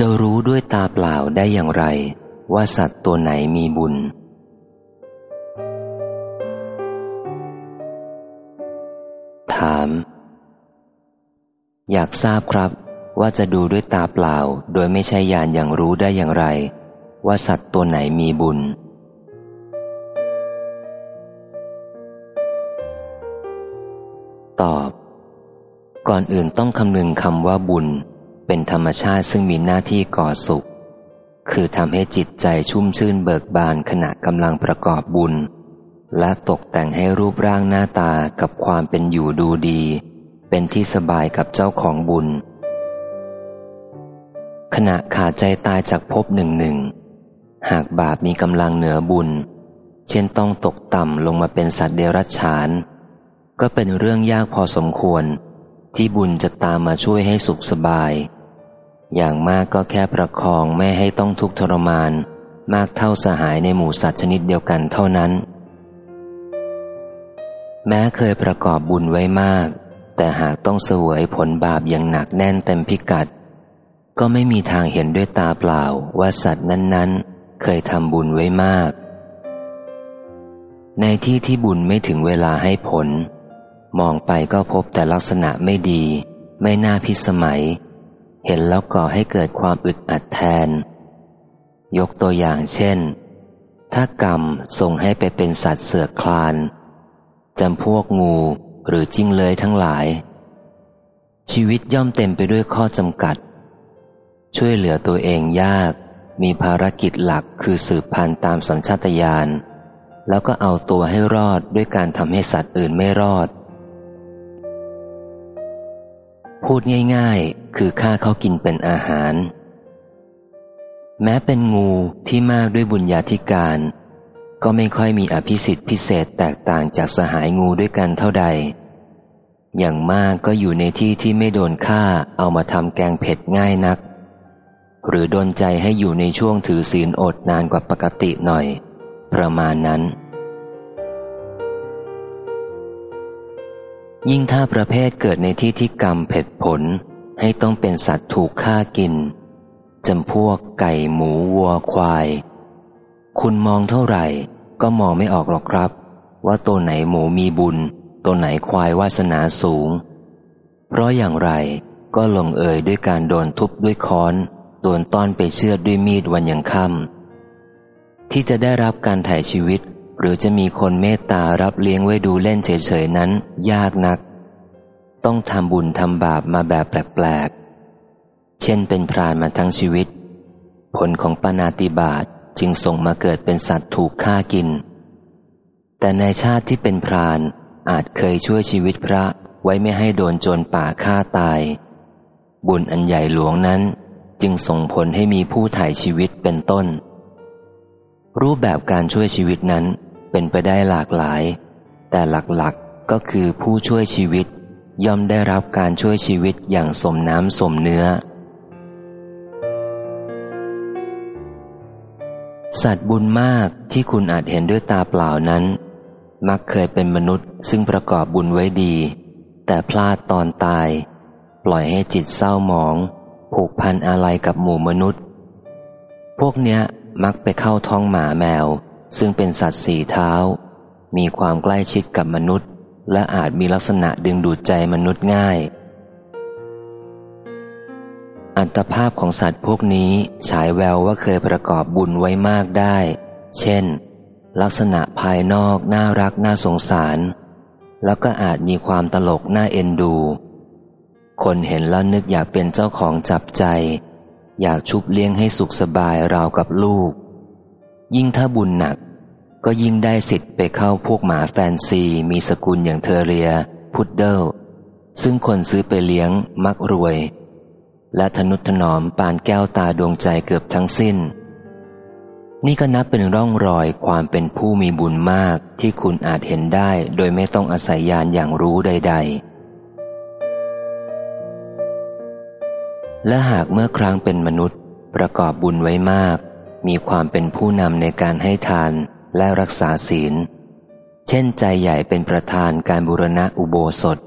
จะรู้ด้วยตาเปล่าได้อย่างไร ว่าสัตว์ตัวไหนมีบุญ ถาม อยากทราบครับ ว่าจะดูด้วยตาเปล่า โดยไม่ใช่ยานอย่างรู้ได้อย่างไร ว่าสัตว์ตัวไหนมีบุญ ตอบ ก่อนอื่นต้องคำนึงคำว่าบุญ เป็นธรรมชาติซึ่งมีหน้าที่ก่อสุข คือทำให้จิตใจชุ่มชื่นเบิกบานขณะกำลังประกอบบุญ และตกแต่งให้รูปร่างหน้าตากับความเป็นอยู่ดูดี เป็นที่สบายกับเจ้าของบุญ ขณะขาดใจตายจากภพหนึ่งหนึ่ง หากบาปมีกำลังเหนือบุญ เช่นต้องตกต่ำลงมาเป็นสัตว์เดรัจฉาน ก็เป็นเรื่องยากพอสมควรที่บุญจะตามมาช่วยให้สุขสบาย อย่างมากก็แค่ประคองไม่ให้ต้องทุกข์ทรมาน มากเท่าสหายในหมู่สัตว์ชนิดเดียวกันเท่านั้น แม้เคยประกอบบุญไว้มาก แต่หากต้องเสวยผลบาปอย่างหนักแน่นเต็มพิกัด ก็ไม่มีทางเห็นด้วยตาเปล่าว่าสัตว์นั้นๆ เคยทำบุญไว้มาก ในที่ที่บุญไม่ถึงเวลาให้ผล มองไปก็พบแต่ลักษณะไม่ดี ไม่น่าพิสมัย เห็นแล้วก่อให้เกิดความอึดอัดแทน ยกตัวอย่างเช่น ถ้ากรรมส่งให้ไปเป็นสัตว์เสือคลานจำพวกงูหรือจิ้งเลยทั้งหลาย ชีวิตย่อมเต็มไปด้วยข้อจำกัด ช่วยเหลือตัวเองยาก มีภารกิจหลักคือสืบพันธุ์ตามสัญชาตญาณแล้วก็เอาตัวให้รอดด้วยการทำให้สัตว์อื่นไม่รอด พูดง่ายๆ คือฆ่าเขากินเป็นอาหาร แม้เป็นงูที่มากด้วยบุญญาธิการ ก็ไม่ค่อยมีอภิสิทธิ์พิเศษแตกต่างจากสหายงูด้วยกันเท่าใด อย่างมากก็อยู่ในที่ที่ไม่โดนฆ่าเอามาทำแกงเผ็ดง่ายนัก หรือโดนใจให้อยู่ในช่วงถือศีลอดนานกว่าปกติหน่อย ประมาณนั้น ยิ่งถ้าประเภทเกิดในที่ที่กรรมเผ็ดผล ให้ต้องเป็นสัตว์ถูกฆ่ากินจำพวกไก่หมูวัวควาย คุณมองเท่าไหร่ ก็มองไม่ออกหรอกครับ ว่าตัวไหนหมูมีบุญ ตัวไหนควายวาสนาสูง เพราะอย่างไรก็ลงเอยด้วยการโดนทุบด้วยค้อนตวนต้อนไปเชือดด้วยมีดวันยังค่ำที่จะได้รับการถ่ายชีวิต หรือจะมีคนเมตตารับเลี้ยงไว้ดูเล่นเฉยๆนั้น ยากนัก ต้องทำบุญทำบาปมาแบบแปลกๆ เช่นเป็นพรานมาทั้งชีวิต ผลของปนาติบาตจึงส่งมาเกิดเป็นสัตว์ถูกฆ่ากิน แต่ในชาติที่เป็นพรานอาจเคยช่วยชีวิตพระไว้ไม่ให้โดนโจรป่าฆ่าตาย บุญอันใหญ่หลวงนั้นจึงส่งผลให้มีผู้ถ่ายชีวิตเป็นต้น รูปแบบการช่วยชีวิตนั้น เป็นไปได้หลากหลาย แต่หลักๆก็คือผู้ช่วยชีวิต ย่อมได้รับการช่วยชีวิตอย่างสมน้ำสมเนื้อ สัตว์บุญมากที่คุณอาจเห็นด้วยตาเปล่านั้น มักเคยเป็นมนุษย์ซึ่งประกอบบุญไว้ดี แต่พลาดตอนตาย ปล่อยให้จิตเศร้าหมอง ผูกพันอะไรกับหมู่มนุษย์ พวกเนี้ยมักไปเข้าท้องหมาแมว ซึ่งเป็นสัตว์สี่เท้า มีความใกล้ชิดกับมนุษย์ และอาจมีลักษณะดึงดูดใจมนุษย์ง่าย อัตภาพของสัตว์พวกนี้ฉายแววว่าเคยประกอบบุญไว้มากได้ เช่น ลักษณะภายนอกน่ารักน่าสงสาร แล้วก็อาจมีความตลกน่าเอ็นดู คนเห็นแล้วนึกอยากเป็นเจ้าของจับใจ อยากชุบเลี้ยงให้สุขสบายราวกับลูกยิ่งถ้าบุญหนัก ก็ยิ่งได้สิทธิ์ไปเข้าพวกหมาแฟนซีมีสกุลอย่างเทเรีย พุดเดิลซึ่งคนซื้อไปเลี้ยงมักรวย และทนุถนอมปานแก้วตาดวงใจเกือบทั้งสิ้น นี่ก็นับเป็นร่องรอยความเป็นผู้มีบุญมากที่คุณอาจเห็นได้โดยไม่ต้องอาศัยยานอย่างรู้ใด ๆ และหากเมื่อครั้งเป็นมนุษย์ประกอบบุญไว้มาก มีความเป็นผู้นำในการให้ทาน และรักษาศีล เช่นใจใหญ่เป็นประธานการบูรณะอุโบสถ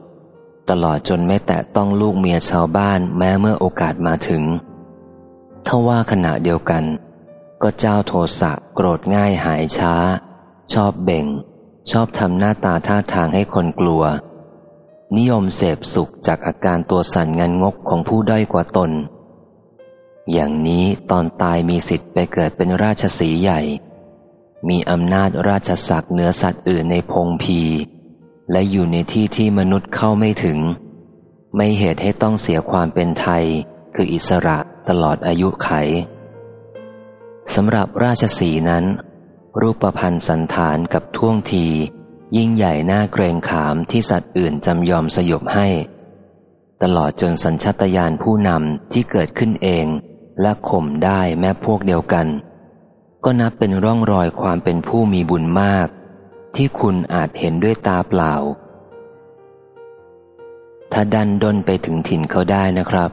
ตลอดจนไม่แตะต้องลูกเมียชาวบ้านแม้เมื่อโอกาสมาถึงถ้าว่าขณะเดียวกัน ก็เจ้าโทสะโกรธง่ายหายช้า ชอบเบ่ง ชอบทำหน้าตาท่าทางให้คนกลัว นิยมเสพสุขจากอาการตัวสั่นงันงกของผู้ด้อยกว่าตน อย่างนี้ตอนตายมีสิทธิ์ไปเกิดเป็นราชสีใหญ่ มีอำนาจราชศักดิ์เหนือสัตว์อื่นในพงพี และอยู่ในที่ที่มนุษย์เข้าไม่ถึง ไม่เหตุให้ต้องเสียความเป็นไทย คืออิสระตลอดอายุไขสำหรับราชสีนั้น รูปพันธ์สันฐานกับท่วงที ยิ่งใหญ่หน่าเกรงขามที่สัตว์อื่นจำยอมสยบให้ ตลอดจนสัญชตาตญาณผู้นำที่เกิดขึ้นเอง และข่มได้แม้พวกเดียวกัน ก็นับเป็นร่องรอยความเป็นผู้มีบุญมาก ที่คุณอาจเห็นด้วยตาเปล่า ถ้าดันดนไปถึงถิ่นเขาได้นะครับ